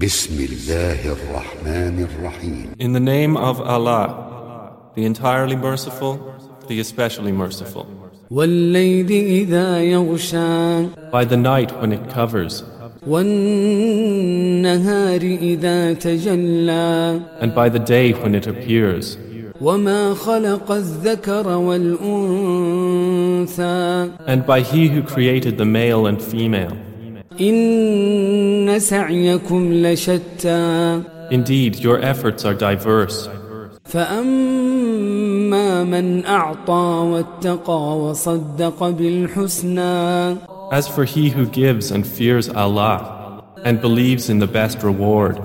In the name of Allah, the entirely merciful, the especially merciful. By the night when it covers. And by the day when it appears. And by He who created the male and female. Indeed, your efforts are diverse. As for he who gives and fears Allah and believes in the best reward,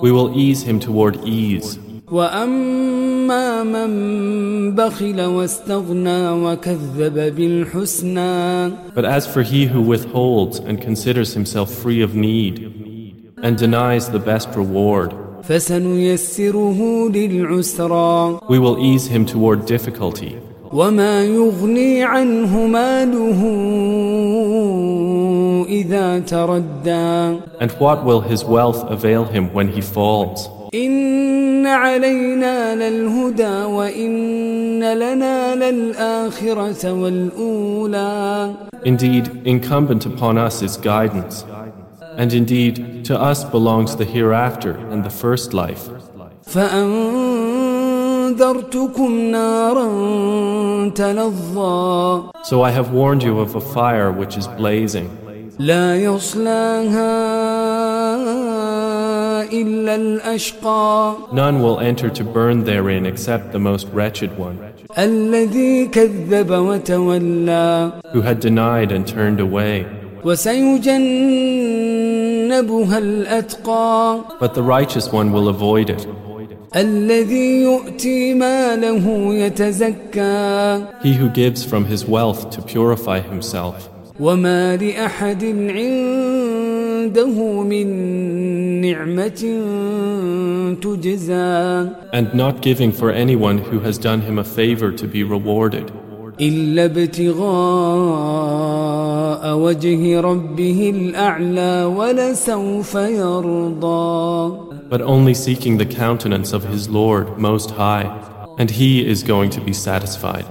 we will ease him toward ease. وأما من بخل واستغنى وكذب بالحسنى But as for he who withholds and considers himself free of need and denies the best reward, فسنيسره للعسرى we will ease him toward difficulty. وما يغني عنه ماله إذا تردى And what will his wealth avail him when he falls? إن علينا للهدى وإن لنا للآخرة والأولى Indeed, incumbent upon us is guidance. And indeed, to us belongs the hereafter and the first life. فأنذرتكم نارا تلظى So I have warned you of a fire which is blazing. لا يصلاها إلا الأشقى None will enter to burn therein except the most wretched one, الذي كذب وتولى who had denied and turned away. وسيجنبها الأتقى But the righteous one will avoid it. الذي يؤتي ماله يتزكى He who gives from his wealth to purify himself. وما لأحد عنده من نعمة تجزى And not giving for anyone who has done him a favor to be rewarded. إلا ابتغاء وجه ربه الأعلى ولسوف يرضى but only seeking the countenance of his Lord Most High, and he is going to be satisfied.